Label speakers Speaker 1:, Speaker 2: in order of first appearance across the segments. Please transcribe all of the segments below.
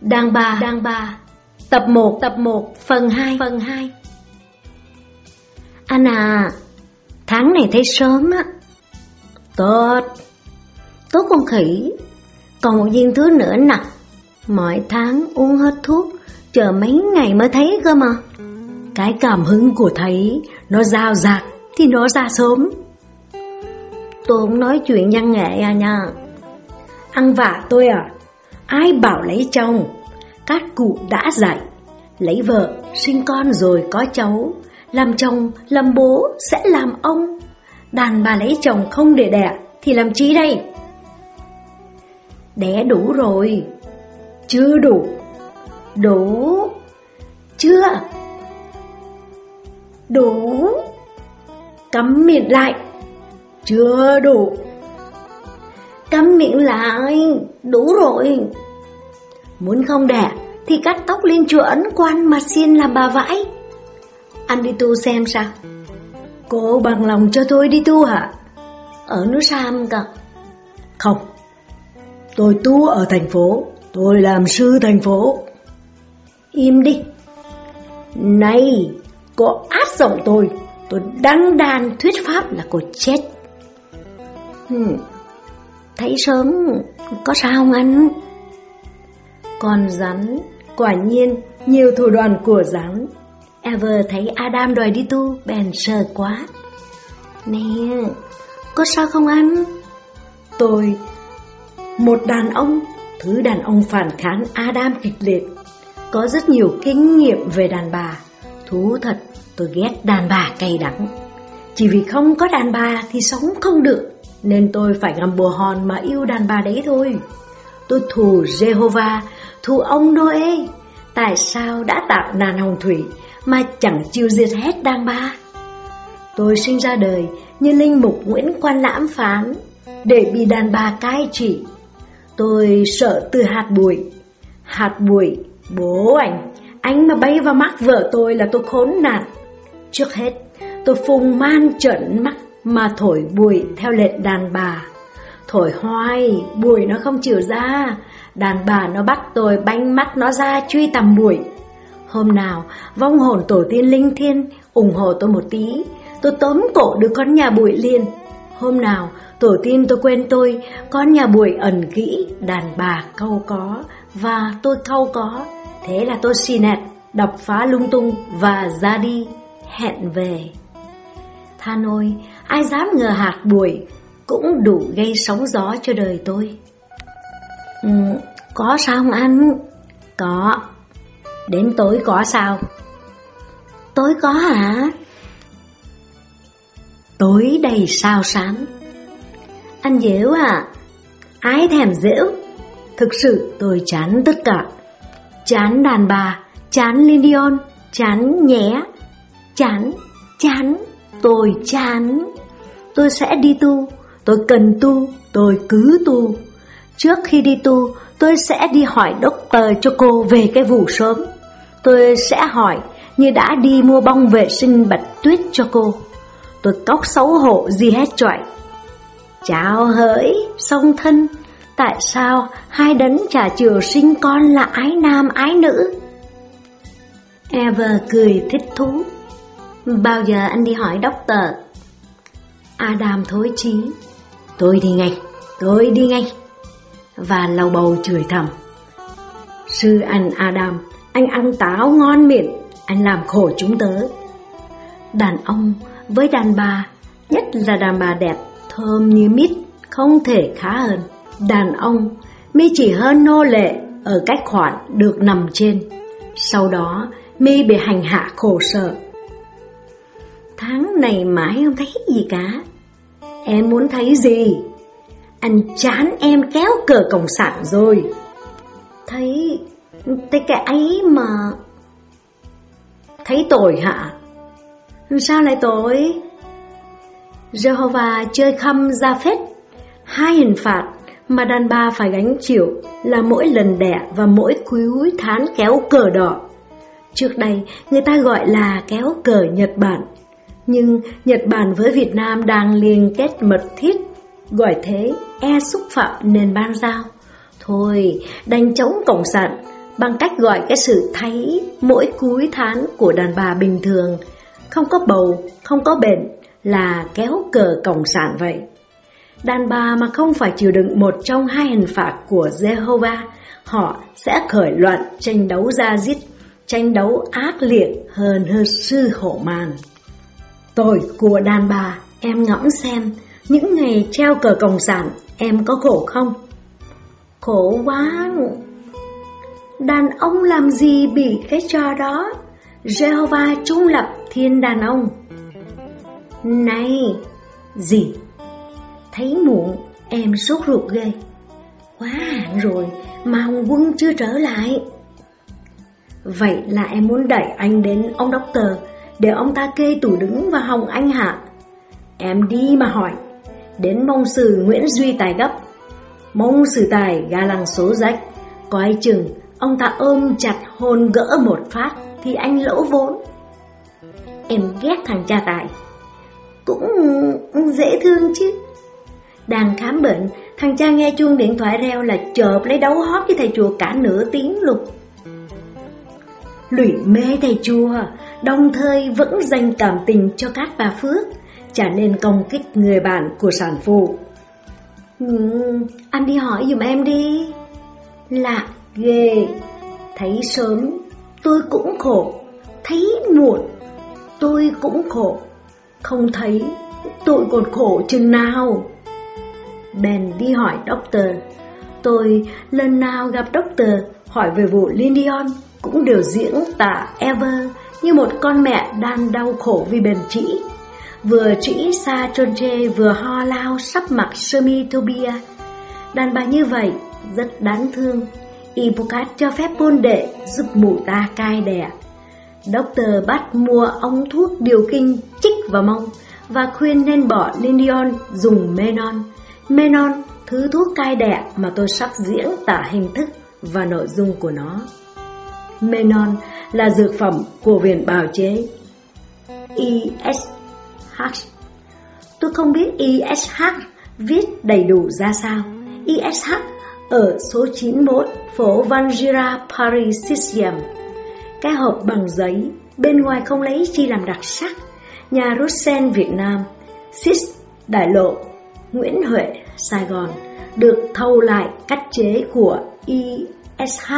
Speaker 1: Đàn bà, đàn bà. Tập 1, tập 1, phần 2, phần 2. Anh à, tháng này thấy sớm á. Tốt. Tốt con khỉ. Còn một viên thứ nữa nè. Mỗi tháng uống hết thuốc, chờ mấy ngày mới thấy cơ mà. Cái cảm hứng của thấy nó giao dạt thì nó ra sớm. Tôi không nói chuyện văn nghệ à nha. Ăn vạ tôi à, ai bảo lấy chồng, các cụ đã dạy, lấy vợ, sinh con rồi có cháu, làm chồng, làm bố, sẽ làm ông. Đàn bà lấy chồng không để đẻ, thì làm chi đây? Đẻ đủ rồi, chưa đủ, đủ, chưa, đủ, cắm miệng lại, chưa đủ. Cắm miệng lại, đủ rồi. Muốn không đẻ thì cắt tóc lên chùa ấn quan mà xin làm bà vãi. Anh đi tu xem sao? Cô bằng lòng cho tôi đi tu hả? Ở núi Sam cả. Không, tôi tu ở thành phố, tôi làm sư thành phố. Im đi. Này, cô át giọng tôi, tôi đăng đàn thuyết pháp là cô chết. Hmm. Thấy sớm, có sao không anh? Con rắn, quả nhiên, nhiều thủ đoàn của rắn. Ever thấy Adam đòi đi tu, bèn sờ quá. Nè, có sao không anh? Tôi, một đàn ông, thứ đàn ông phản kháng Adam kịch liệt, có rất nhiều kinh nghiệm về đàn bà. Thú thật, tôi ghét đàn bà cay đắng. Chỉ vì không có đàn bà thì sống không được. Nên tôi phải ngầm bùa hòn mà yêu đàn bà đấy thôi Tôi thù Jehovah, thù ông Noe Tại sao đã tạo nàn hồng thủy mà chẳng chịu diệt hết đàn ba? Tôi sinh ra đời như linh mục Nguyễn Quan Lãm phán Để bị đàn bà cai trị Tôi sợ từ hạt bụi Hạt bụi, bố ảnh, Anh mà bay vào mắt vợ tôi là tôi khốn nạn Trước hết, tôi phùng man trận mắt mà thổi bụi theo lệnh đàn bà. Thổi hoài, bụi nó không chịu ra, đàn bà nó bắt tôi bánh mắt nó ra truy tầm bụi. Hôm nào, vong hồn tổ tiên linh thiên ủng hộ tôi một tí, tôi tóm cổ đứa con nhà bụi liền. Hôm nào, tổ tiên tôi quên tôi, con nhà bụi ẩn kỹ, đàn bà câu có, và tôi câu có. Thế là tôi xì nẹt, đập phá lung tung và ra đi, hẹn về. Than ôi, ai dám ngờ hạt bụi cũng đủ gây sóng gió cho đời tôi. Ừ, có sao không anh? Có. Đến tối có sao? Tối có hả? Tối đầy sao sáng. Anh dễu à? ai thèm dễu. Thực sự tôi chán tất cả. Chán đàn bà, chán Lindion, chán nhé, chán, chán, tôi chán. Tôi sẽ đi tu, tôi cần tu, tôi cứ tu. Trước khi đi tu, tôi sẽ đi hỏi doctor cho cô về cái vụ sớm. Tôi sẽ hỏi như đã đi mua bông vệ sinh bạch tuyết cho cô. Tôi cóc xấu hổ gì hết trọi. Chào hỡi, song thân, tại sao hai đấng trả chừa sinh con là ái nam ái nữ? Ever cười thích thú. Bao giờ anh đi hỏi doctor? Adam thối chí. Tôi đi ngay, tôi đi ngay. Và lau bầu chửi thầm. Sư anh Adam, anh ăn táo ngon miệng, anh làm khổ chúng tớ. Đàn ông với đàn bà, nhất là đàn bà đẹp, thơm như mít, không thể khá hơn. Đàn ông mi chỉ hơn nô lệ ở cách khoản được nằm trên. Sau đó, mi bị hành hạ khổ sở Tháng này mãi không thấy gì cả Em muốn thấy gì? Anh chán em kéo cờ cộng sản rồi Thấy... thấy cái ấy mà... Thấy tội hả? Sao lại tội? Jehovah chơi khăm ra phết Hai hình phạt mà đàn bà phải gánh chịu là mỗi lần đẻ và mỗi cuối tháng kéo cờ đỏ. Trước đây, người ta gọi là kéo cờ Nhật Bản. Nhưng Nhật Bản với Việt Nam đang liên kết mật thiết, gọi thế e xúc phạm nền ban giao. Thôi, đánh chống Cộng sản, bằng cách gọi cái sự thấy mỗi cuối tháng của đàn bà bình thường, không có bầu, không có bệnh, là kéo cờ cộng sản vậy. Đàn bà mà không phải chịu đựng một trong hai hình phạt của Jehovah, họ sẽ khởi loạn tranh đấu ra giết, tranh đấu ác liệt hơn hơn sư hổ màn. Tội của đàn bà, em ngẫm xem, những ngày treo cờ cộng sản, em có khổ không? Khổ quá! Đàn ông làm gì bị cái trò đó? Jehovah trung lập thiên đàn ông. Này! Gì? Thấy muộn, em sốt ruột ghê. Quá hạn rồi, mà Hồng Quân chưa trở lại. Vậy là em muốn đẩy anh đến ông doctor để ông ta kê tủ đứng và hồng anh hạ. Em đi mà hỏi, đến mông sử Nguyễn Duy Tài gấp. Mông sử tài ga lăng số rách, coi chừng ông ta ôm chặt hôn gỡ một phát thì anh lỗ vốn. Em ghét thằng cha tài, cũng dễ thương chứ. Đang khám bệnh, thằng cha nghe chuông điện thoại reo là chợp lấy đấu hót với thầy chùa cả nửa tiếng lục. Lụy mê thầy chùa, đồng thời vẫn dành cảm tình cho các bà Phước, trả nên công kích người bạn của sản phụ. Ừ, anh đi hỏi dùm em đi. Lạ ghê, thấy sớm tôi cũng khổ, thấy muộn tôi cũng khổ, không thấy tôi còn khổ chừng nào. Bèn đi hỏi doctor. Tôi lần nào gặp doctor hỏi về vụ Lindion cũng đều diễn tả Ever như một con mẹ đang đau khổ vì bền trĩ. Vừa trĩ xa trôn trê vừa ho lao sắp mặc sơ mi Tobia. Đàn bà như vậy rất đáng thương. Ibucat cho phép môn đệ giúp mụ ta cai đẻ. Doctor bắt mua ống thuốc điều kinh chích vào mông và khuyên nên bỏ Lindion dùng Menon. Menon, thứ thuốc cai đẻ mà tôi sắp diễn tả hình thức và nội dung của nó. Menon là dược phẩm của viện bào chế ISH. Tôi không biết ISH viết đầy đủ ra sao. ISH ở số 91 phố Vangira Paris 6 Cái hộp bằng giấy, bên ngoài không lấy chi làm đặc sắc. Nhà Rosen Việt Nam, Sis Đại Lộ, Nguyễn Huệ, Sài Gòn được thâu lại cách chế của ISH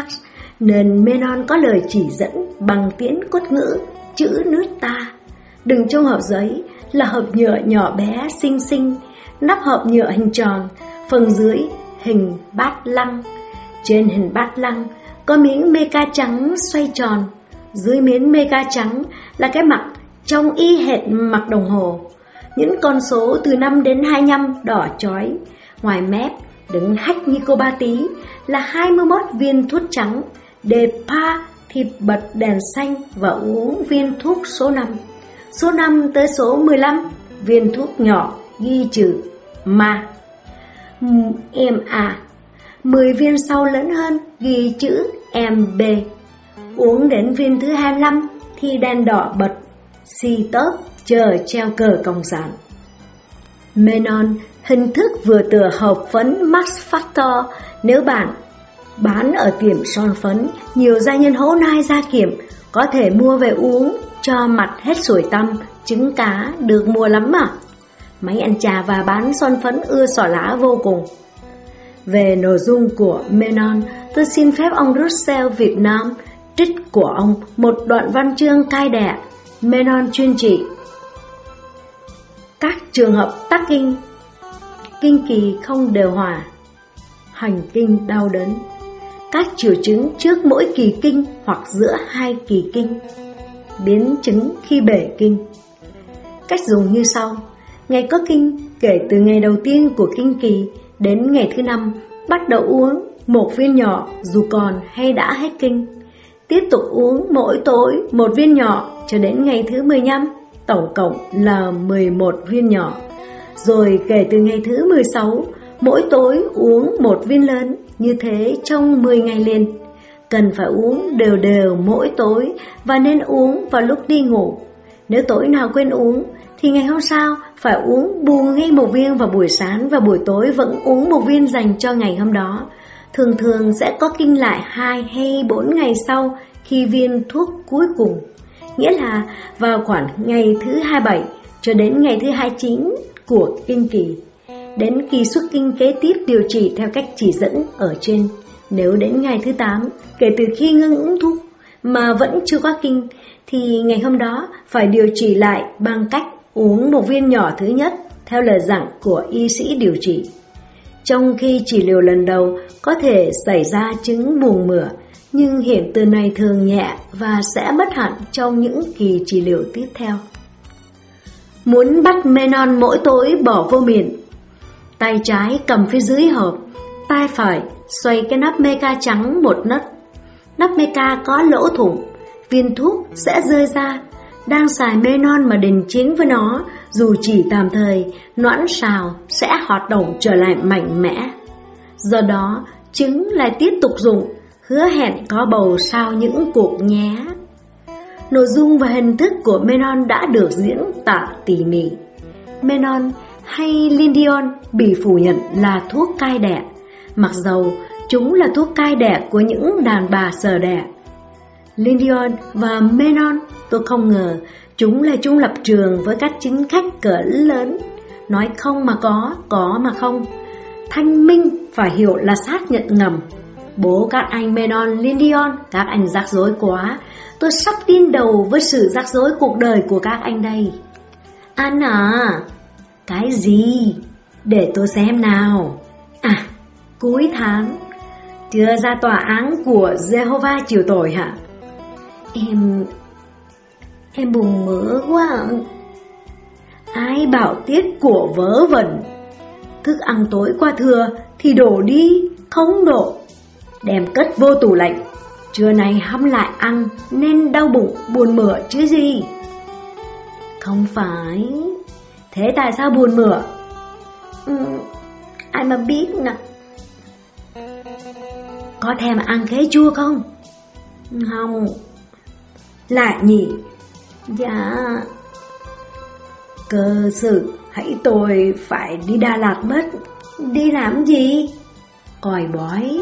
Speaker 1: nên Menon có lời chỉ dẫn bằng tiếng cốt ngữ, chữ nước ta. Đừng trong hộp giấy là hộp nhựa nhỏ bé xinh xinh, nắp hộp nhựa hình tròn, phần dưới hình bát lăng. Trên hình bát lăng có miếng meca trắng xoay tròn, dưới miếng meca trắng là cái mặt trong y hệt mặt đồng hồ. Những con số từ 5 đến 25 đỏ chói, ngoài mép đứng hách như cô ba tí là 21 viên thuốc trắng đề pa thịt bật đèn xanh và uống viên thuốc số 5. Số 5 tới số 15, viên thuốc nhỏ ghi chữ ma. Em à, 10 viên sau lớn hơn ghi chữ MB. Uống đến viên thứ 25 thì đèn đỏ bật, xì tớp chờ treo cờ cộng sản. Menon hình thức vừa tựa hợp phấn Max Factor nếu bạn Bán ở tiệm son phấn, nhiều gia nhân hỗ nai ra kiểm có thể mua về uống cho mặt hết sủi tâm trứng cá được mua lắm mà. Máy ăn trà và bán son phấn ưa sỏ lá vô cùng. Về nội dung của Menon, tôi xin phép ông Russell Việt Nam trích của ông một đoạn văn chương cai đẻ Menon chuyên trị. Các trường hợp tắc kinh, kinh kỳ không đều hòa, hành kinh đau đớn các triệu chứng trước mỗi kỳ kinh hoặc giữa hai kỳ kinh, biến chứng khi bể kinh. Cách dùng như sau, ngày có kinh kể từ ngày đầu tiên của kinh kỳ đến ngày thứ năm bắt đầu uống một viên nhỏ dù còn hay đã hết kinh. Tiếp tục uống mỗi tối một viên nhỏ cho đến ngày thứ 15, tổng cộng là 11 viên nhỏ. Rồi kể từ ngày thứ 16, mỗi tối uống một viên lớn như thế trong 10 ngày liền. Cần phải uống đều đều mỗi tối và nên uống vào lúc đi ngủ. Nếu tối nào quên uống, thì ngày hôm sau phải uống bù ngay một viên vào buổi sáng và buổi tối vẫn uống một viên dành cho ngày hôm đó. thường thường sẽ có kinh lại 2 hay 4 ngày sau khi viên thuốc cuối cùng. Nghĩa là vào khoảng ngày thứ 27 cho đến ngày thứ 29 của kinh kỳ. Đến kỳ xuất kinh kế tiếp điều trị theo cách chỉ dẫn ở trên. Nếu đến ngày thứ 8, kể từ khi ngưng uống thuốc mà vẫn chưa có kinh, thì ngày hôm đó phải điều trị lại bằng cách uống một viên nhỏ thứ nhất theo lời dặn của y sĩ điều trị. Trong khi chỉ liều lần đầu có thể xảy ra chứng buồn mửa, nhưng hiện tượng này thường nhẹ và sẽ mất hẳn trong những kỳ trị liệu tiếp theo. Muốn bắt Menon mỗi tối bỏ vô miệng, tay trái cầm phía dưới hộp, tay phải xoay cái nắp meca trắng một nấc. Nắp meca có lỗ thủng, viên thuốc sẽ rơi ra. Đang xài Menon mà đình chiến với nó, dù chỉ tạm thời, noãn xào sẽ hoạt động trở lại mạnh mẽ. Do đó, trứng lại tiếp tục dùng, hứa hẹn có bầu sau những cuộc nhé. Nội dung và hình thức của Menon đã được diễn tả tỉ mỉ. Menon hay Lindion bị phủ nhận là thuốc cai đẻ, mặc dầu chúng là thuốc cai đẻ của những đàn bà sờ đẻ. Lindion và Menon, tôi không ngờ chúng là chung lập trường với các chính khách cỡ lớn. Nói không mà có, có mà không. Thanh minh phải hiểu là xác nhận ngầm. Bố các anh Menon, Lindion, các anh rắc rối quá. Tôi sắp tin đầu với sự rắc rối cuộc đời của các anh đây. Anh à, cái gì? Để tôi xem nào. À, cuối tháng, chưa ra tòa án của Jehovah chịu tội hả? Em... em buồn mỡ quá Ai bảo tiết của vớ vẩn Thức ăn tối qua thừa thì đổ đi, không đổ Đem cất vô tủ lạnh Trưa nay hâm lại ăn nên đau bụng buồn mửa chứ gì Không phải Thế tại sao buồn mửa ừ, Ai mà biết nè Có thèm ăn khế chua không Không lại nhỉ? Dạ... Cơ sự, hãy tôi phải đi Đà Lạt mất. Đi làm gì? Còi bói.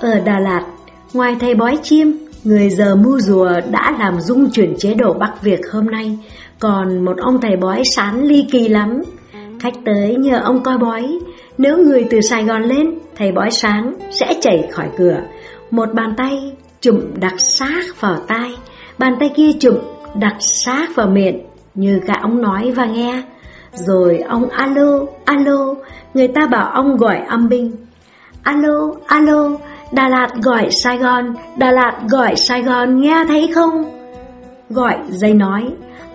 Speaker 1: Ở Đà Lạt, ngoài thầy bói chiêm, người giờ mưu rùa đã làm dung chuyển chế độ Bắc Việt hôm nay, còn một ông thầy bói sán ly kỳ lắm. Khách tới nhờ ông coi bói, nếu người từ Sài Gòn lên, thầy bói sáng sẽ chảy khỏi cửa. Một bàn tay chụm đặc sát vào tai, Bàn tay kia chụm đặt sát vào miệng như cả ông nói và nghe. Rồi ông alo, alo, người ta bảo ông gọi âm binh. Alo, alo, Đà Lạt gọi Sài Gòn, Đà Lạt gọi Sài Gòn nghe thấy không? Gọi dây nói,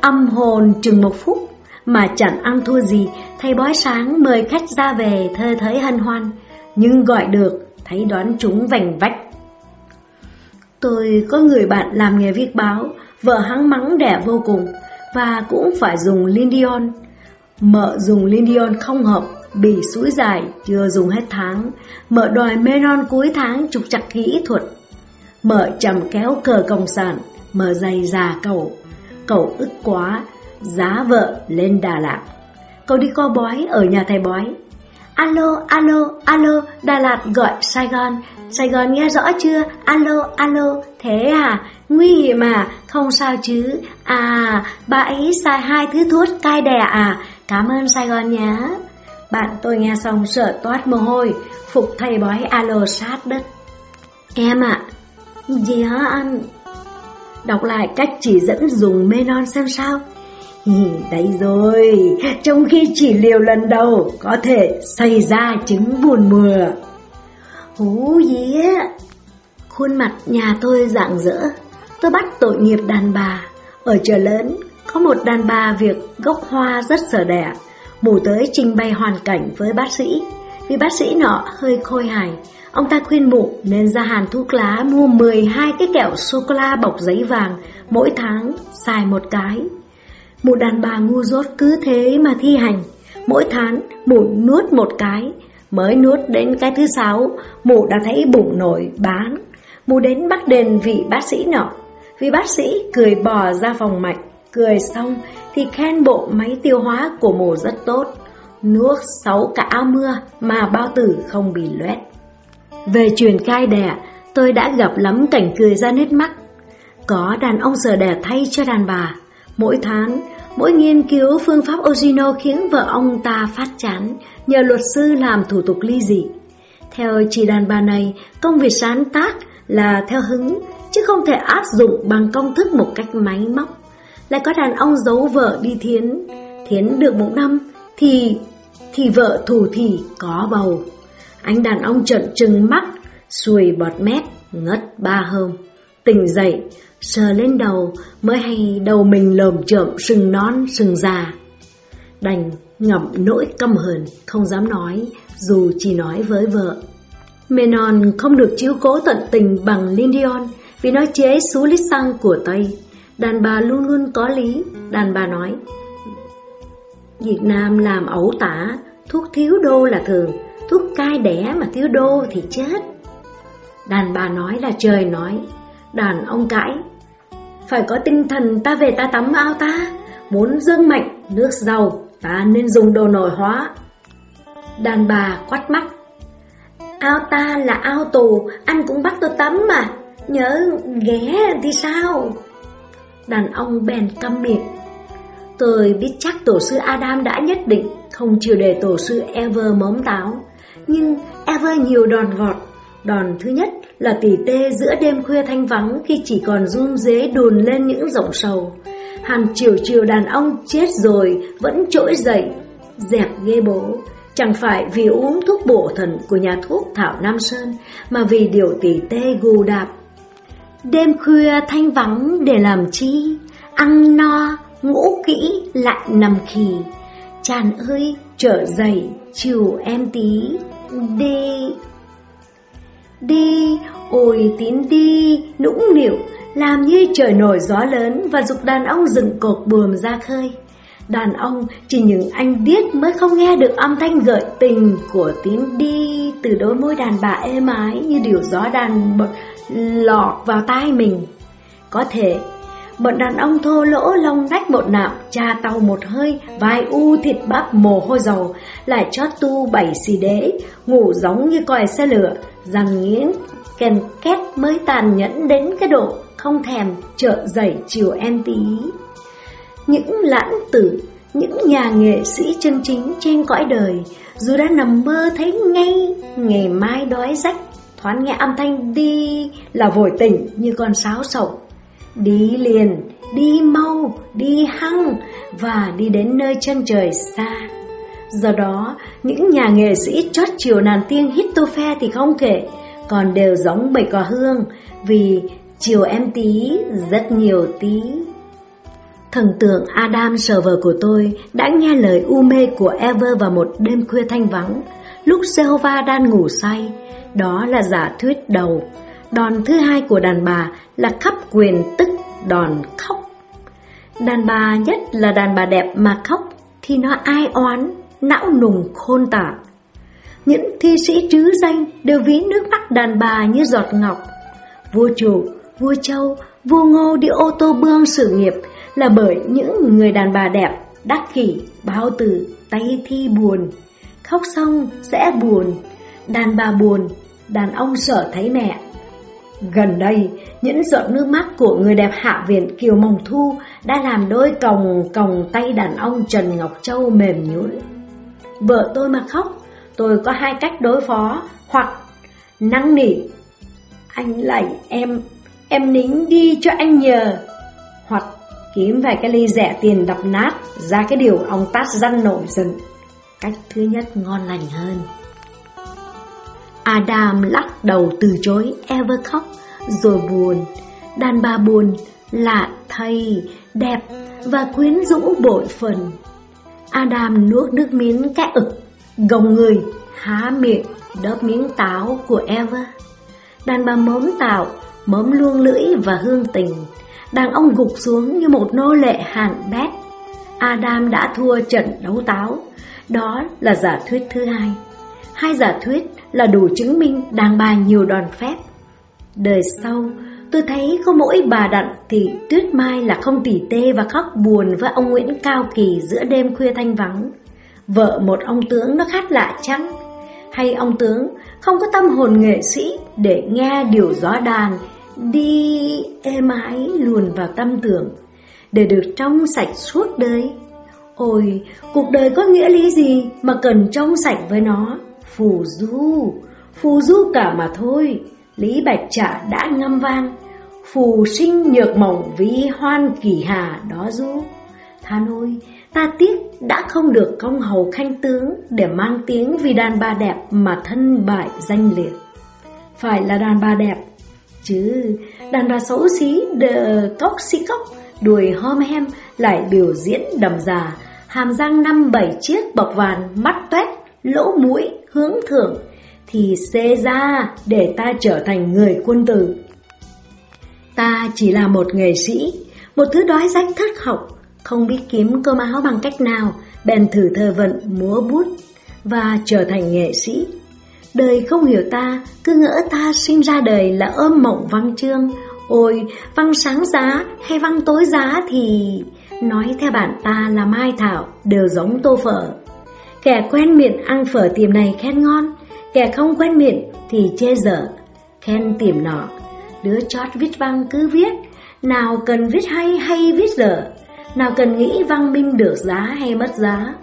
Speaker 1: âm hồn chừng một phút mà chẳng ăn thua gì, thầy bói sáng mời khách ra về thơ thới hân hoan, nhưng gọi được, thấy đoán chúng vành vách Tôi có người bạn làm nghề viết báo, vợ hắn mắng đẻ vô cùng, và cũng phải dùng Lindion. Mợ dùng Lindion không hợp, bị suối dài, chưa dùng hết tháng. Mợ đòi Meron cuối tháng trục chặt kỹ thuật. Mợ chầm kéo cờ cộng sản, mợ dày già cầu, Cậu ức quá, giá vợ lên Đà Lạt. Cậu đi co bói ở nhà thầy bói. Alo, alo, alo, Đà Lạt gọi Sài Gòn, Sài Gòn nghe rõ chưa? Alo, alo, thế à? Nguy hiểm à? Không sao chứ? À, bà ấy xài hai thứ thuốc cai đẻ à? Cảm ơn Sài Gòn nhé. Bạn tôi nghe xong sợ toát mồ hôi, phục thầy bói alo sát đất. Em ạ, à, gì hả anh? Đọc lại cách chỉ dẫn dùng mê non xem sao. Đấy rồi, trong khi chỉ liều lần đầu có thể xảy ra chứng buồn mưa. Hú día! Khuôn mặt nhà tôi rạng rỡ, tôi bắt tội nghiệp đàn bà. Ở chợ lớn, có một đàn bà việc gốc hoa rất sở đẻ, mù tới trình bày hoàn cảnh với bác sĩ. Vì bác sĩ nọ hơi khôi hài, ông ta khuyên mụ nên ra hàn thuốc lá mua 12 cái kẹo sô-cô-la bọc giấy vàng, mỗi tháng xài một cái. Mụ đàn bà ngu dốt cứ thế mà thi hành, mỗi tháng mụ nuốt một cái, Mới nuốt đến cái thứ sáu, mụ đã thấy bụng nổi bán. Mụ đến bắt đền vị bác sĩ nọ. vị bác sĩ cười bò ra phòng mạch, cười xong thì khen bộ máy tiêu hóa của mụ rất tốt. Nuốt sáu cả áo mưa mà bao tử không bị loét. Về truyền cai đẻ, tôi đã gặp lắm cảnh cười ra nước mắt. Có đàn ông giờ đẻ thay cho đàn bà. Mỗi tháng, mỗi nghiên cứu phương pháp Ogino khiến vợ ông ta phát chán, nhờ luật sư làm thủ tục ly dị. Theo chị đàn bà này, công việc sáng tác là theo hứng, chứ không thể áp dụng bằng công thức một cách máy móc. Lại có đàn ông giấu vợ đi thiến, thiến được một năm thì thì vợ thủ thì có bầu. Anh đàn ông trợn trừng mắt, xuôi bọt mép, ngất ba hôm. Tỉnh dậy, sờ lên đầu mới hay đầu mình lồm chởm sừng non sừng già. Đành ngậm nỗi căm hờn, không dám nói, dù chỉ nói với vợ. Menon không được chiếu cố tận tình bằng Lindion vì nó chế xú lít xăng của Tây. Đàn bà luôn luôn có lý, đàn bà nói. Việt Nam làm ẩu tả, thuốc thiếu đô là thường, thuốc cai đẻ mà thiếu đô thì chết. Đàn bà nói là trời nói, đàn ông cãi. Phải có tinh thần ta về ta tắm ao ta, muốn dâng mạnh, nước giàu, ta nên dùng đồ nổi hóa. Đàn bà quát mắt, ao ta là ao tù, anh cũng bắt tôi tắm mà, nhớ ghé thì sao? Đàn ông bèn câm miệng. Tôi biết chắc tổ sư Adam đã nhất định không chịu để tổ sư Ever móm táo, nhưng Ever nhiều đòn gọt. Đòn thứ nhất là tỉ tê giữa đêm khuya thanh vắng khi chỉ còn run dế đùn lên những rộng sầu. Hàng chiều chiều đàn ông chết rồi vẫn trỗi dậy, dẹp ghê bố. Chẳng phải vì uống thuốc bổ thần của nhà thuốc Thảo Nam Sơn, mà vì điều tỉ tê gù đạp. Đêm khuya thanh vắng để làm chi, ăn no, ngủ kỹ lại nằm khì. Chàng ơi, trở dậy, chiều em tí, đi. Đi, ôi tín đi, nũng nịu, làm như trời nổi gió lớn và dục đàn ông dựng cột buồm ra khơi. Đàn ông chỉ những anh điếc mới không nghe được âm thanh gợi tình của tín đi từ đôi môi đàn bà êm ái như điều gió đàn lọt vào tai mình. Có thể bọn đàn ông thô lỗ lông nách bột nạm, cha tàu một hơi, vai u thịt bắp mồ hôi dầu, lại chót tu bảy xì đế, ngủ giống như còi xe lửa, răng nghiến, kèn két mới tàn nhẫn đến cái độ không thèm trợ dậy chiều em tí. Những lãng tử, những nhà nghệ sĩ chân chính trên cõi đời, dù đã nằm mơ thấy ngay ngày mai đói rách, thoáng nghe âm thanh đi là vội tỉnh như con sáo sổng Đi liền, đi mau, đi hăng và đi đến nơi chân trời xa. Do đó, những nhà nghệ sĩ chót chiều nàn tiên hít tô phe thì không kể, còn đều giống bầy cò hương, vì chiều em tí rất nhiều tí. Thần tượng Adam sờ vờ của tôi đã nghe lời u mê của Ever vào một đêm khuya thanh vắng, lúc Jehovah đang ngủ say. Đó là giả thuyết đầu. Đòn thứ hai của đàn bà là khắp quyền tức đòn khóc. Đàn bà nhất là đàn bà đẹp mà khóc thì nó ai oán, não nùng khôn tả. Những thi sĩ trứ danh đều ví nước mắt đàn bà như giọt ngọc. Vua chủ, vua châu, vua ngô đi ô tô bương sự nghiệp là bởi những người đàn bà đẹp, đắc kỷ, bao tử, tay thi buồn. Khóc xong sẽ buồn, đàn bà buồn, đàn ông sợ thấy mẹ. Gần đây, những giọt nước mắt của người đẹp hạ viện Kiều Mồng Thu đã làm đôi còng còng tay đàn ông Trần Ngọc Châu mềm nhũn. Vợ tôi mà khóc, tôi có hai cách đối phó, hoặc năng nỉ. Anh lạy em, em nín đi cho anh nhờ. Hoặc kiếm vài cái ly rẻ tiền đập nát ra cái điều ông tát răn nổi giận. Cách thứ nhất ngon lành hơn. Adam lắc đầu từ chối Evercock rồi buồn. Đàn bà buồn, lạ thầy, đẹp và quyến rũ bội phần. Adam nuốt nước miếng cái ực, gồng người, há miệng, đớp miếng táo của Ever. Đàn bà mớm tạo, mớm luông lưỡi và hương tình. Đàn ông gục xuống như một nô lệ hàn bét. Adam đã thua trận đấu táo. Đó là giả thuyết thứ hai. Hai giả thuyết là đủ chứng minh đàn bà nhiều đòn phép. Đời sau, tôi thấy có mỗi bà Đặng thì Tuyết Mai là không tỉ tê và khóc buồn với ông Nguyễn Cao Kỳ giữa đêm khuya thanh vắng. Vợ một ông tướng nó khác lạ chăng? Hay ông tướng không có tâm hồn nghệ sĩ để nghe điều gió đàn đi êm ái luồn vào tâm tưởng, để được trong sạch suốt đời. Ôi, cuộc đời có nghĩa lý gì mà cần trong sạch với nó? Phù du, phù du cả mà thôi. Lý Bạch Trả đã ngâm vang, phù sinh nhược mộng vì hoan kỳ hà đó du. Than ôi, ta tiếc đã không được công hầu khanh tướng để mang tiếng vì đàn bà đẹp mà thân bại danh liệt. Phải là đàn bà đẹp, chứ đàn bà xấu xí, đờ cốc xí cốc, đuôi hom hem lại biểu diễn đầm già, hàm răng năm bảy chiếc bọc vàn, mắt toét, lỗ mũi, hướng thưởng, thì xê ra để ta trở thành người quân tử. Ta chỉ là một nghệ sĩ, một thứ đói rách thất học, không biết kiếm cơm áo bằng cách nào, bèn thử thơ vận múa bút và trở thành nghệ sĩ. Đời không hiểu ta, cứ ngỡ ta sinh ra đời là ôm mộng văn chương. Ôi, văn sáng giá hay văn tối giá thì... Nói theo bạn ta là Mai Thảo đều giống tô phở. Kẻ quen miệng ăn phở tiệm này khen ngon, kẻ không quen miệng thì chê dở, khen tiệm nọ. Đứa chót viết văn cứ viết, nào cần viết hay hay viết dở, nào cần nghĩ văn minh được giá hay mất giá.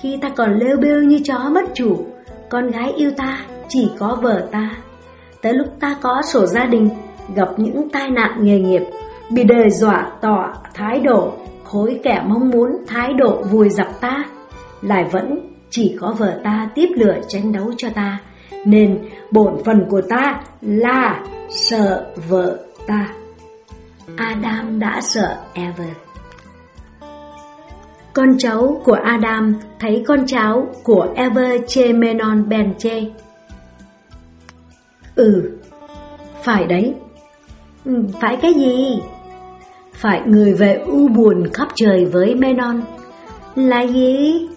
Speaker 1: Khi ta còn lêu bêu như chó mất chủ, con gái yêu ta chỉ có vợ ta. Tới lúc ta có sổ gia đình, gặp những tai nạn nghề nghiệp, bị đời dọa tỏ thái độ, khối kẻ mong muốn thái độ vùi dập ta, lại vẫn chỉ có vợ ta tiếp lửa tranh đấu cho ta, nên bổn phần của ta là sợ vợ ta. Adam đã sợ Eva. Con cháu của Adam thấy con cháu của Eva chê Menon bèn chê. Ừ, phải đấy. Ừ, phải cái gì? Phải người về u buồn khắp trời với Menon. Là gì?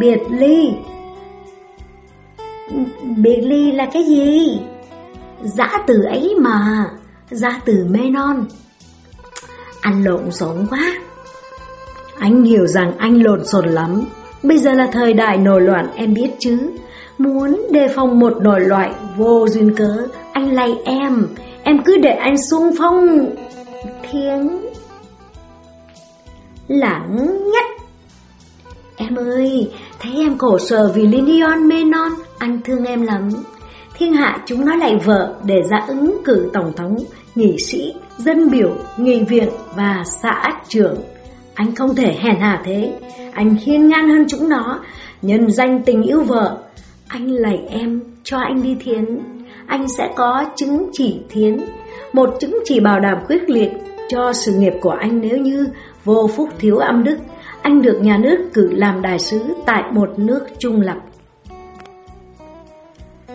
Speaker 1: Biệt ly. Biệt ly là cái gì? Giã từ ấy mà, giã từ Menon. Anh lộn xộn quá. Anh hiểu rằng anh lộn xộn lắm. Bây giờ là thời đại nổi loạn em biết chứ. Muốn đề phòng một nổi loại vô duyên cớ, anh lay em. Em cứ để anh xung phong thiếng lãng nhất. Em ơi, thấy em khổ sở vì Lilion Menon, anh thương em lắm. Thiên hạ chúng nó lại vợ để ra ứng cử tổng thống, nghị sĩ, dân biểu, nghị viện và xã trưởng. Anh không thể hèn hạ thế, anh hiên ngang hơn chúng nó, nhân danh tình yêu vợ. Anh lạy em, cho anh đi thiến, anh sẽ có chứng chỉ thiến, một chứng chỉ bảo đảm quyết liệt cho sự nghiệp của anh nếu như vô phúc thiếu âm đức, anh được nhà nước cử làm đại sứ tại một nước trung lập.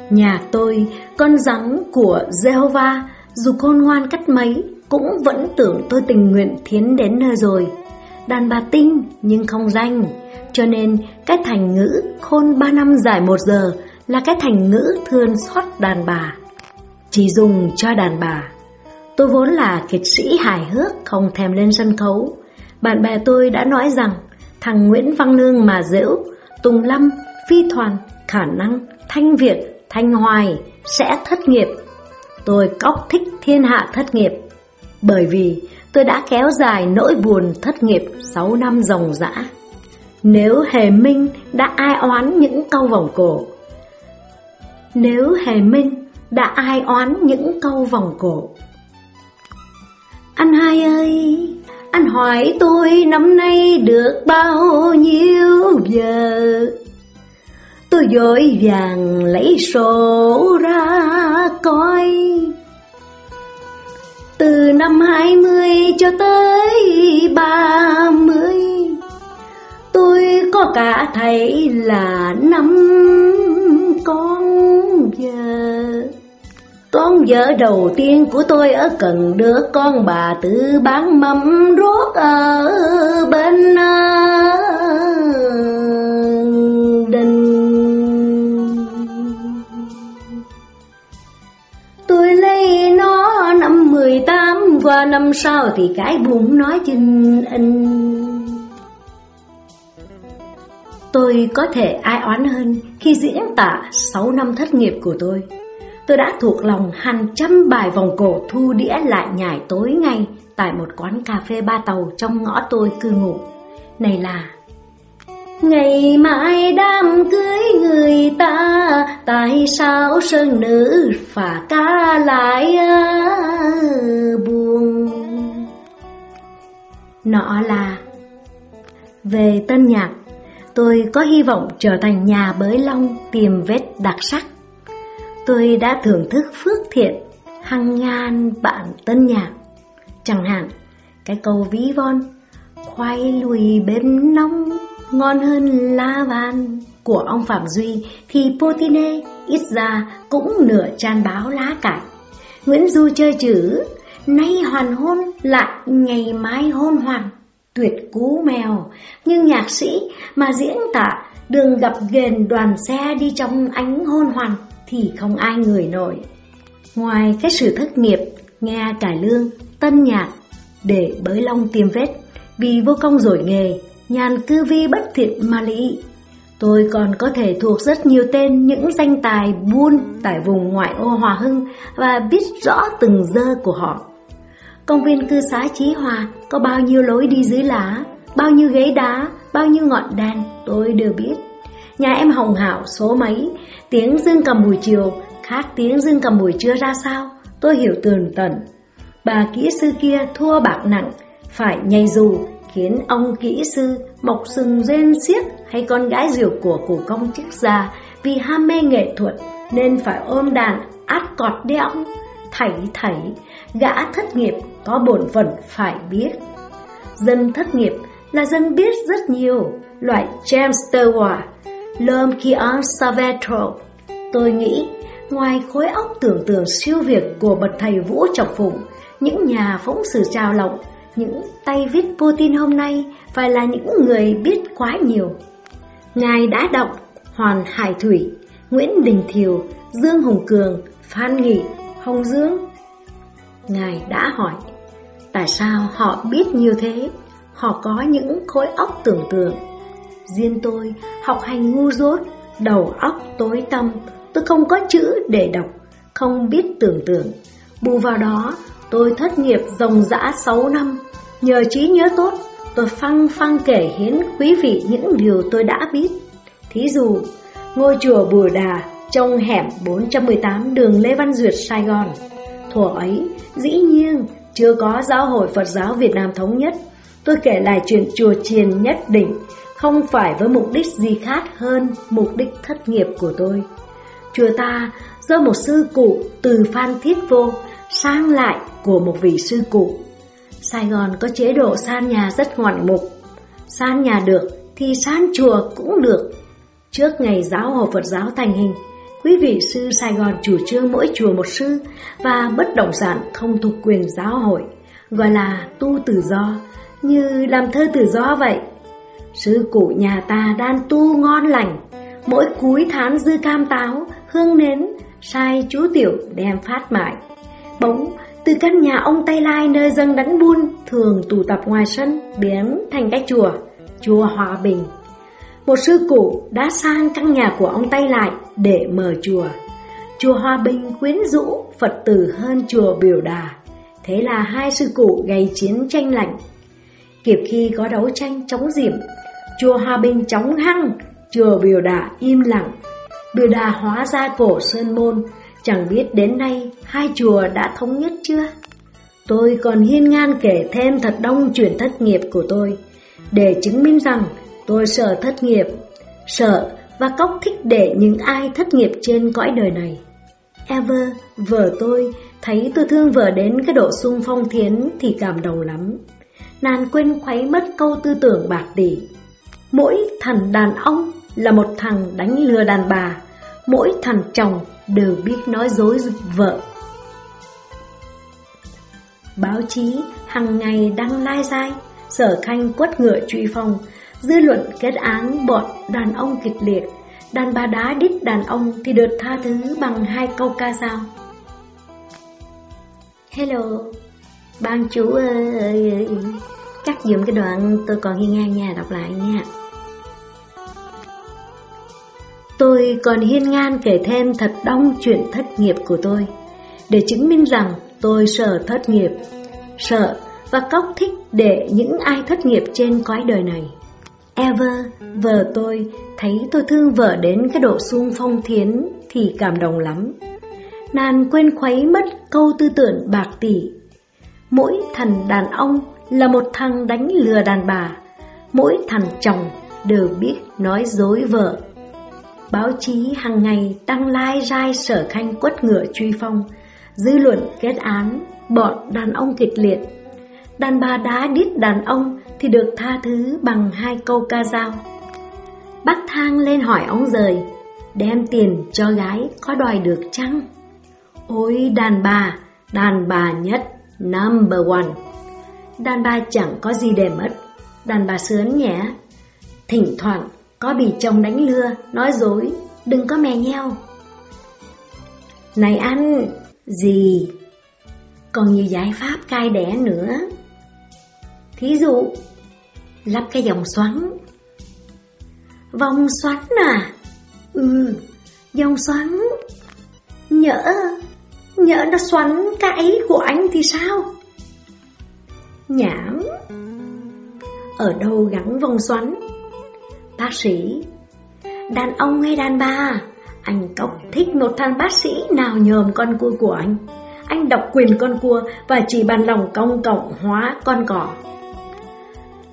Speaker 1: Nhà tôi, con rắn của Jehovah, dù khôn ngoan cách mấy, cũng vẫn tưởng tôi tình nguyện thiến đến nơi rồi. Đàn bà tinh nhưng không danh, cho nên cái thành ngữ khôn ba năm dài một giờ là cái thành ngữ thương xót đàn bà. Chỉ dùng cho đàn bà. Tôi vốn là kịch sĩ hài hước không thèm lên sân khấu. Bạn bè tôi đã nói rằng thằng Nguyễn Văn Lương mà dễu, Tùng Lâm, Phi Thoàn, khả năng, Thanh Việt, Thanh Hoài sẽ thất nghiệp. Tôi cóc thích thiên hạ thất nghiệp, bởi vì tôi đã kéo dài nỗi buồn thất nghiệp 6 năm ròng rã. Nếu Hề Minh đã ai oán những câu vòng cổ, nếu Hề Minh đã ai oán những câu vòng cổ, anh hai ơi, anh hỏi tôi năm nay được bao nhiêu giờ? Tôi vội vàng lấy sổ ra coi. Từ năm hai mươi cho tới ba mươi, tôi có cả thầy là năm Con vợ đầu tiên của tôi ở cần đứa con bà tự bán mắm rốt ở bên à, đình. Tôi lấy nó năm mười tám qua năm sau thì cái bụng nói chinh in. Tôi có thể ai oán hơn khi diễn tả 6 năm thất nghiệp của tôi. Tôi đã thuộc lòng hàng trăm bài vòng cổ thu đĩa lại nhải tối ngay tại một quán cà phê ba tàu trong ngõ tôi cư ngụ. Này là, Ngày mai đám cưới người ta, Tại sao sơn nữ phà ca lại à, buồn Nọ là, Về tân nhạc, Tôi có hy vọng trở thành nhà bới long tìm vết đặc sắc Tôi đã thưởng thức phước thiện Hăng ngàn bạn tân nhạc Chẳng hạn cái câu ví von Khoai lùi bếp nóng ngon hơn lá van của ông Phạm Duy thì Potine ít ra cũng nửa tràn báo lá cải. Nguyễn Du chơi chữ, nay hoàn hôn lại ngày mai hôn hoàn, tuyệt cú mèo. Nhưng nhạc sĩ mà diễn tả đường gặp ghền đoàn xe đi trong ánh hôn hoàn thì không ai người nổi. Ngoài cái sự thất nghiệp, nghe cải lương, tân nhạc để bới long tìm vết vì vô công rồi nghề nhàn cư vi bất thiện mà lý. Tôi còn có thể thuộc rất nhiều tên những danh tài buôn tại vùng ngoại ô Hòa Hưng và biết rõ từng dơ của họ. Công viên cư xá Chí Hòa có bao nhiêu lối đi dưới lá, bao nhiêu ghế đá, bao nhiêu ngọn đèn, tôi đều biết. Nhà em Hồng Hảo số mấy, tiếng dương cầm buổi chiều, khác tiếng dương cầm buổi trưa ra sao, tôi hiểu tường tận. Bà kỹ sư kia thua bạc nặng, phải nhảy dù, khiến ông kỹ sư mọc sừng rên xiết hay con gái rượu của cụ công chức già vì ham mê nghệ thuật nên phải ôm đàn át cọt đeo thảy thảy gã thất nghiệp có bổn phận phải biết. Dân thất nghiệp là dân biết rất nhiều loại James Stewart Lom Kian Savetro. tôi nghĩ ngoài khối óc tưởng tượng siêu việt của bậc thầy Vũ Trọng Phụng những nhà phóng sự trào lộng những tay viết Putin hôm nay phải là những người biết quá nhiều. Ngài đã đọc Hoàn Hải Thủy, Nguyễn Đình Thiều, Dương Hồng Cường, Phan Nghị, Hồng Dương. Ngài đã hỏi, tại sao họ biết nhiều thế? Họ có những khối óc tưởng tượng. Riêng tôi học hành ngu dốt, đầu óc tối tăm, tôi không có chữ để đọc, không biết tưởng tượng. Bù vào đó, Tôi thất nghiệp ròng rã 6 năm, nhờ trí nhớ tốt, tôi phăng phăng kể hiến quý vị những điều tôi đã biết. Thí dụ, ngôi chùa Bùa Đà trong hẻm 418 đường Lê Văn Duyệt, Sài Gòn. Thuở ấy, dĩ nhiên, chưa có giáo hội Phật giáo Việt Nam thống nhất. Tôi kể lại chuyện chùa chiền nhất định, không phải với mục đích gì khác hơn mục đích thất nghiệp của tôi. Chùa ta do một sư cụ từ Phan Thiết Vô sang lại của một vị sư cụ. Sài Gòn có chế độ san nhà rất ngoạn mục. San nhà được thì san chùa cũng được. Trước ngày giáo hội Phật giáo thành hình, quý vị sư Sài Gòn chủ trương mỗi chùa một sư và bất động sản không thuộc quyền giáo hội, gọi là tu tự do, như làm thơ tự do vậy. Sư cụ nhà ta đang tu ngon lành, mỗi cuối tháng dư cam táo, hương nến, sai chú tiểu đem phát mại. Bỗng, từ căn nhà ông Tây Lai nơi dân đánh buôn thường tụ tập ngoài sân biến thành cái chùa, chùa Hòa Bình. Một sư cụ đã sang căn nhà của ông Tây Lại để mở chùa. Chùa Hòa Bình quyến rũ Phật tử hơn chùa Biểu Đà. Thế là hai sư cụ gây chiến tranh lạnh. Kịp khi có đấu tranh chống diệm, chùa Hòa Bình chóng hăng, chùa Biểu Đà im lặng. Biểu Đà hóa ra cổ Sơn Môn, Chẳng biết đến nay hai chùa đã thống nhất chưa? Tôi còn hiên ngang kể thêm thật đông chuyện thất nghiệp của tôi, để chứng minh rằng tôi sợ thất nghiệp, sợ và cóc thích để những ai thất nghiệp trên cõi đời này. Ever, vợ tôi, thấy tôi thương vợ đến cái độ sung phong thiến thì cảm động lắm. Nàng quên khuấy mất câu tư tưởng bạc tỷ. Mỗi thằng đàn ông là một thằng đánh lừa đàn bà, mỗi thằng chồng đều biết nói dối vợ. Báo chí hàng ngày đăng lai dai, sở khanh quất ngựa truy phong, dư luận kết án bọn đàn ông kịch liệt, đàn bà đá đít đàn ông thì được tha thứ bằng hai câu ca dao. Hello, ban chú ơi, cắt dùm cái đoạn tôi còn nghe ngang nha, đọc lại nha. Tôi còn hiên ngang kể thêm thật đông chuyện thất nghiệp của tôi, để chứng minh rằng tôi sợ thất nghiệp, sợ và cóc thích để những ai thất nghiệp trên cõi đời này. Ever, vợ tôi, thấy tôi thương vợ đến cái độ sung phong thiến thì cảm động lắm. Nàng quên khuấy mất câu tư tưởng bạc tỷ. Mỗi thằng đàn ông là một thằng đánh lừa đàn bà, mỗi thằng chồng đều biết nói dối vợ. Báo chí hàng ngày đăng lai rai sở khanh quất ngựa truy phong, dư luận kết án, bọn đàn ông kịch liệt. Đàn bà đá đít đàn ông thì được tha thứ bằng hai câu ca dao. bắc thang lên hỏi ông rời, đem tiền cho gái có đòi được chăng? Ôi đàn bà, đàn bà nhất, number one. Đàn bà chẳng có gì để mất, đàn bà sướng nhé. Thỉnh thoảng có bị chồng đánh lừa, nói dối, đừng có mè nheo. Này anh, gì? Còn nhiều giải pháp cai đẻ nữa. Thí dụ, lắp cái vòng xoắn. Vòng xoắn à? Ừ, vòng xoắn. Nhỡ, nhỡ nó xoắn cái ấy của anh thì sao? Nhảm. Ở đâu gắn vòng xoắn? Bác sĩ. Đàn ông hay đàn bà? Anh cốc thích một thằng bác sĩ nào nhờm con cua của anh. Anh độc quyền con cua và chỉ bàn lòng công cộng hóa con cỏ.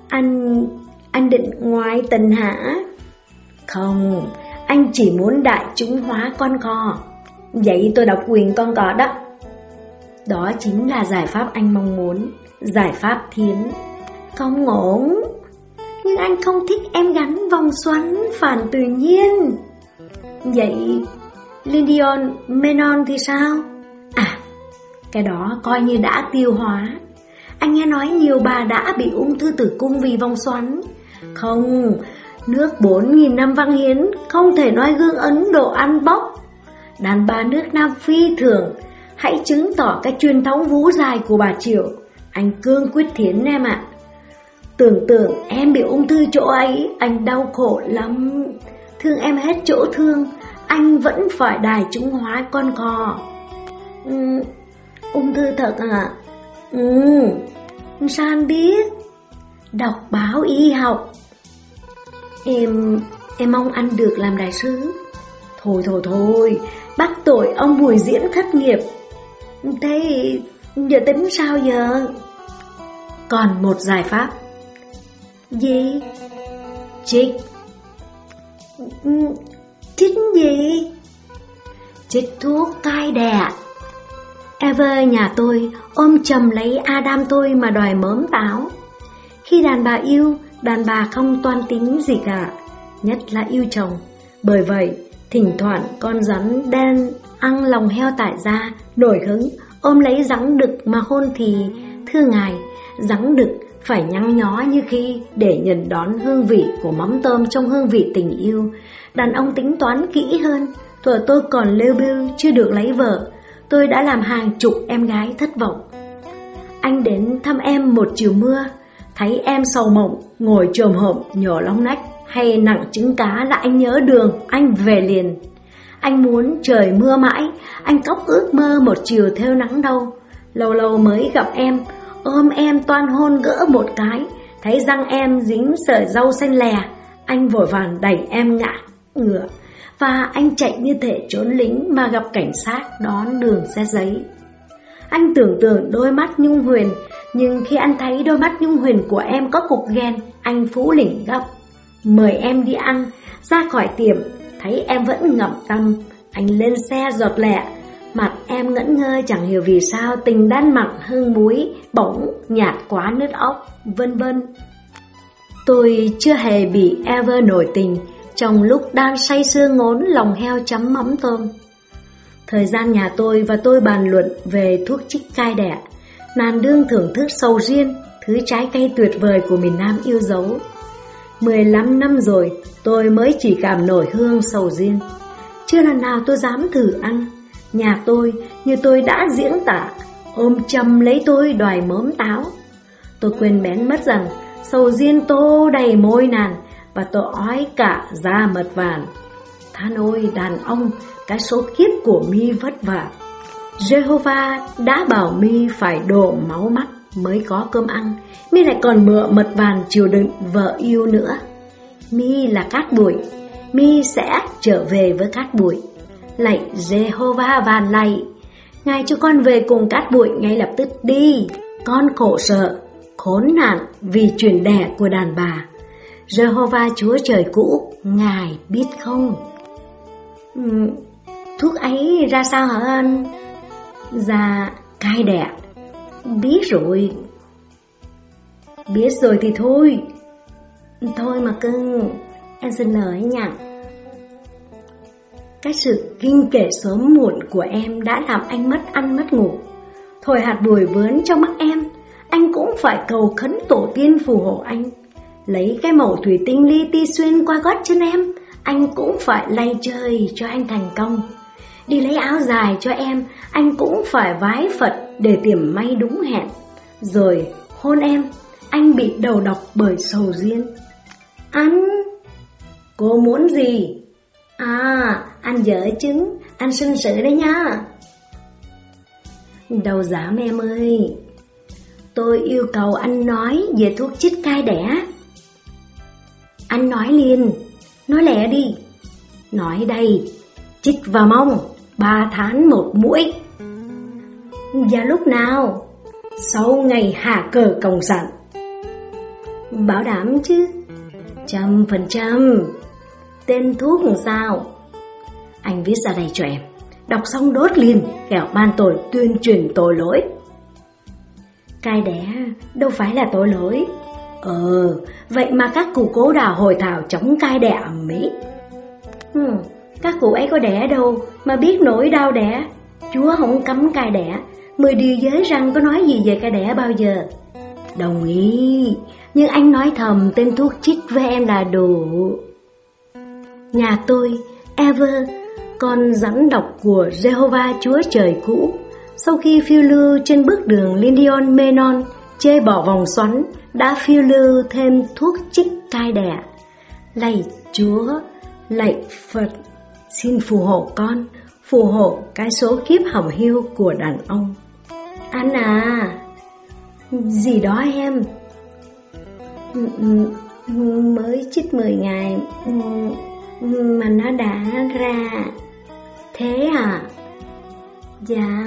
Speaker 1: Anh... anh định ngoài tình hả? Không, anh chỉ muốn đại chúng hóa con cò. Vậy tôi độc quyền con cò đó. Đó chính là giải pháp anh mong muốn, giải pháp thiến. Không ổn, nhưng anh không thích em gắn vòng xoắn phản tự nhiên. Vậy Lindion Menon thì sao? À, cái đó coi như đã tiêu hóa. Anh nghe nói nhiều bà đã bị ung thư tử cung vì vòng xoắn. Không, nước 4.000 năm văn hiến không thể nói gương Ấn Độ ăn bóc. Đàn bà nước Nam phi thường, hãy chứng tỏ cái truyền thống vú dài của bà Triệu. Anh cương quyết thiến em ạ. Tưởng tượng em bị ung thư chỗ ấy, anh đau khổ lắm. Thương em hết chỗ thương, anh vẫn phải đài chúng hóa con cò. Ừ, ung thư thật à? Ừ, sao anh biết? Đọc báo y học. Em, em mong anh được làm đại sứ. Thôi thôi thôi, bắt tội ông Bùi Diễn thất nghiệp. Thế giờ tính sao giờ? Còn một giải pháp. Gì? chích ừ, chích gì? chích thuốc cai đẻ. Ever nhà tôi ôm chầm lấy Adam tôi mà đòi mớm táo. Khi đàn bà yêu, đàn bà không toan tính gì cả, nhất là yêu chồng. Bởi vậy, thỉnh thoảng con rắn đen ăn lòng heo tải ra, nổi hứng, ôm lấy rắn đực mà hôn thì, thưa ngài, rắn đực phải nhăn nhó như khi để nhận đón hương vị của mắm tôm trong hương vị tình yêu. Đàn ông tính toán kỹ hơn, tuổi tôi còn lêu bêu chưa được lấy vợ, tôi đã làm hàng chục em gái thất vọng. Anh đến thăm em một chiều mưa, thấy em sầu mộng, ngồi trồm hộm nhỏ lóng nách hay nặng trứng cá là anh nhớ đường, anh về liền. Anh muốn trời mưa mãi, anh cóc ước mơ một chiều theo nắng đâu. Lâu lâu mới gặp em, ôm em toan hôn gỡ một cái, thấy răng em dính sợi rau xanh lè, anh vội vàng đẩy em ngã ngựa, và anh chạy như thể trốn lính mà gặp cảnh sát đón đường xe giấy. Anh tưởng tượng đôi mắt nhung huyền, nhưng khi anh thấy đôi mắt nhung huyền của em có cục ghen, anh phú lỉnh gấp, Mời em đi ăn, ra khỏi tiệm, thấy em vẫn ngậm tâm, anh lên xe giọt lẹ, Mặt em ngẫn ngơ chẳng hiểu vì sao tình đan mặn hương muối, bỗng nhạt quá nước óc, vân vân. Tôi chưa hề bị Ever nổi tình trong lúc đang say sưa ngốn lòng heo chấm mắm tôm. Thời gian nhà tôi và tôi bàn luận về thuốc chích cai đẻ, nàn đương thưởng thức sầu riêng, thứ trái cây tuyệt vời của miền Nam yêu dấu. 15 năm rồi, tôi mới chỉ cảm nổi hương sầu riêng. Chưa lần nào tôi dám thử ăn. Nhà tôi, như tôi đã diễn tả, ôm chầm lấy tôi đòi mớm táo. Tôi quên bén mất rằng, sầu riêng tô đầy môi nàn, và tôi ói cả da mật vàng. Than ôi đàn ông, cái số kiếp của mi vất vả. Jehovah đã bảo mi phải đổ máu mắt mới có cơm ăn, mi lại còn mượn mật vàng chiều đựng vợ yêu nữa. Mi là cát bụi, mi sẽ trở về với cát bụi. Lạy Jehovah và lạy, Ngài cho con về cùng cát bụi ngay lập tức đi, con khổ sợ, khốn nạn vì chuyển đẻ của đàn bà. Jehovah Chúa Trời cũ, Ngài biết không? Ừ, thuốc ấy ra sao hả anh? Dạ, cai đẻ. Biết rồi. Biết rồi thì thôi. Thôi mà cưng, em xin lỗi nha. Cái sự kinh kể sớm muộn của em đã làm anh mất ăn mất ngủ. Thôi hạt bùi vớn trong mắt em, anh cũng phải cầu khấn tổ tiên phù hộ anh. Lấy cái mẩu thủy tinh li ti xuyên qua gót chân em, anh cũng phải lay chơi cho anh thành công. Đi lấy áo dài cho em, anh cũng phải vái Phật để tiềm may đúng hẹn. Rồi hôn em, anh bị đầu độc bởi sầu riêng. Anh, cô muốn gì? À, anh dở chứng, anh sinh sự đấy nha. Đâu dám em ơi, tôi yêu cầu anh nói về thuốc chích cai đẻ. Anh nói liền, nói lẹ đi. Nói đây, chích vào mông, ba tháng một mũi. Và lúc nào? Sau ngày hạ cờ cộng sản. Bảo đảm chứ, trăm phần trăm. Tên thuốc làm sao? Anh viết ra đây cho em. Đọc xong đốt liền, kẻo ban tội tuyên truyền tội lỗi. Cai đẻ đâu phải là tội lỗi. Ờ, vậy mà các cụ cố đào hồi thảo chống cai đẻ ở Mỹ. Ừ, các cụ ấy có đẻ đâu mà biết nỗi đau đẻ. Chúa không cấm cai đẻ, mười điều giới răng có nói gì về cai đẻ bao giờ. Đồng ý, nhưng anh nói thầm tên thuốc chích với em là đủ. Nhà tôi, Ever, con rắn độc của Jehovah Chúa Trời cũ, sau khi phiêu lưu trên bước đường Lindion Menon, chê bỏ vòng xoắn, đã phiêu lưu thêm thuốc chích cai đẻ. Lạy Chúa, lạy Phật, xin phù hộ con, phù hộ cái số kiếp hỏng hiu của đàn ông. Anh à, gì đó em? Mới chích 10 ngày mà nó đã ra. Thế à? Dạ.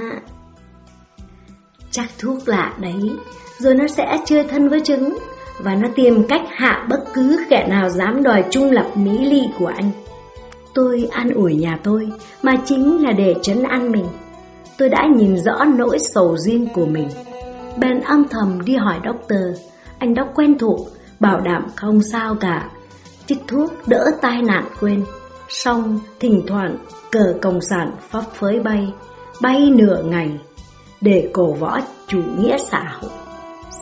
Speaker 1: Chắc thuốc lạ đấy, rồi nó sẽ chơi thân với trứng và nó tìm cách hạ bất cứ kẻ nào dám đòi trung lập mỹ ly của anh. Tôi an ủi nhà tôi mà chính là để trấn an mình. Tôi đã nhìn rõ nỗi sầu riêng của mình. Bèn âm thầm đi hỏi doctor, anh đó quen thuộc, bảo đảm không sao cả. Chích thuốc đỡ tai nạn quên. Xong thỉnh thoảng cờ cộng sản pháp phới bay, bay nửa ngày để cổ võ chủ nghĩa xã hội.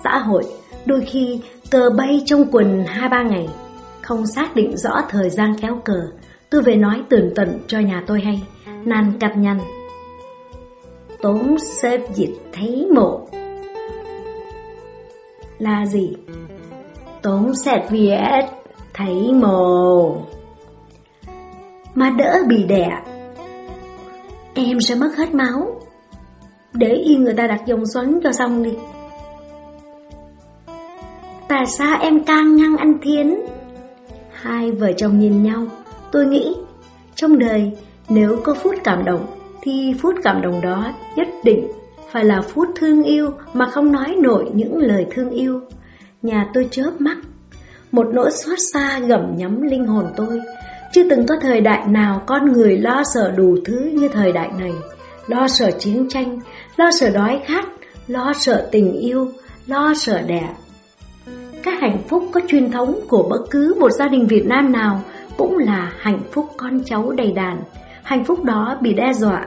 Speaker 1: Xã hội đôi khi cờ bay trong quần hai ba ngày, không xác định rõ thời gian kéo cờ. Tôi về nói tường tận cho nhà tôi hay, nan cặp nhăn. Tốn xếp dịch thấy mộ Là gì? Tốn xẹt viết thấy mồ. Mà đỡ bị đẻ. Em sẽ mất hết máu. Để yên người ta đặt dòng xoắn cho xong đi. Tại sao em can ngăn anh Thiến? Hai vợ chồng nhìn nhau. Tôi nghĩ, Trong đời, nếu có phút cảm động, Thì phút cảm động đó nhất định Phải là phút thương yêu Mà không nói nổi những lời thương yêu. Nhà tôi chớp mắt. Một nỗi xót xa gầm nhắm linh hồn tôi chưa từng có thời đại nào con người lo sợ đủ thứ như thời đại này. Lo sợ chiến tranh, lo sợ đói khát, lo sợ tình yêu, lo sợ đẻ. Các hạnh phúc có truyền thống của bất cứ một gia đình Việt Nam nào cũng là hạnh phúc con cháu đầy đàn. Hạnh phúc đó bị đe dọa,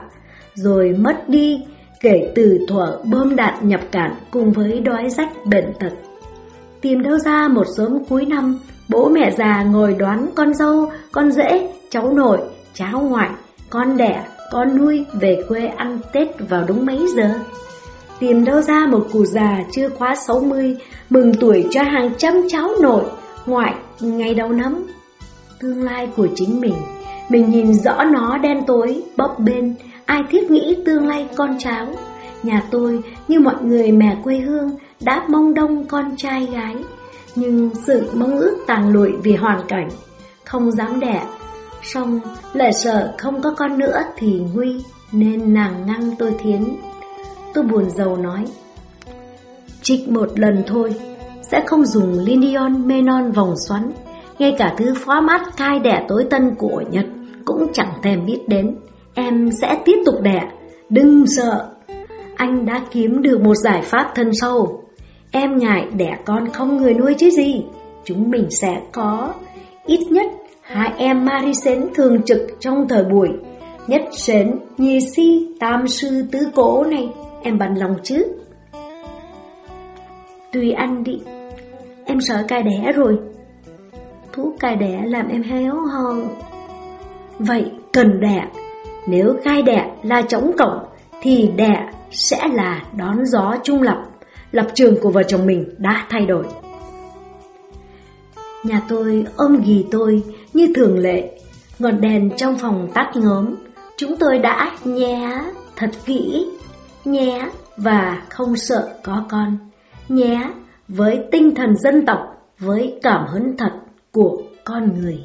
Speaker 1: rồi mất đi kể từ thuở bơm đạn nhập cản cùng với đói rách bệnh tật. Tìm đâu ra một sớm cuối năm Bố mẹ già ngồi đoán con dâu, con rể, cháu nội, cháu ngoại, con đẻ, con nuôi về quê ăn Tết vào đúng mấy giờ. Tìm đâu ra một cụ già chưa quá 60, mừng tuổi cho hàng trăm cháu nội, ngoại, ngày đầu năm. Tương lai của chính mình, Mình nhìn rõ nó đen tối, bấp bên, ai thiết nghĩ tương lai con cháu. Nhà tôi, như mọi người mẹ quê hương, đã mong đông con trai gái. Nhưng sự mong ước tàn lụi vì hoàn cảnh, không dám đẻ. Xong, lại sợ không có con nữa thì nguy, nên nàng ngăn tôi thiến. Tôi buồn giàu nói, trịch một lần thôi, sẽ không dùng Lindion Menon vòng xoắn, ngay cả thứ phó mát cai đẻ tối tân của Nhật cũng chẳng thèm biết đến. Em sẽ tiếp tục đẻ, đừng sợ. Anh đã kiếm được một giải pháp thân sâu. Em ngại đẻ con không người nuôi chứ gì. Chúng mình sẽ có ít nhất hai em Marisen thường trực trong thời buổi. Nhất sến, nhì si, tam sư tứ cố này, em bằng lòng chứ? Tùy anh đi, em sợ cai đẻ rồi. Thuốc cai đẻ làm em héo hon. Vậy cần đẻ, nếu cai đẻ là chống cổng thì đẻ sẽ là đón gió trung lập. Lập trường của vợ chồng mình đã thay đổi. Nhà tôi ôm ghì tôi như thường lệ, ngọn đèn trong phòng tắt ngớm. Chúng tôi đã nhé thật kỹ, nhé và không sợ có con, nhé với tinh thần dân tộc, với cảm hứng thật của con người.